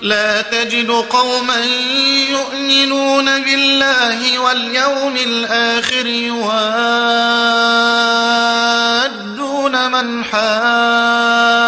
لا تجد قوما يؤمنون بالله واليوم الآخر يوادون من حاد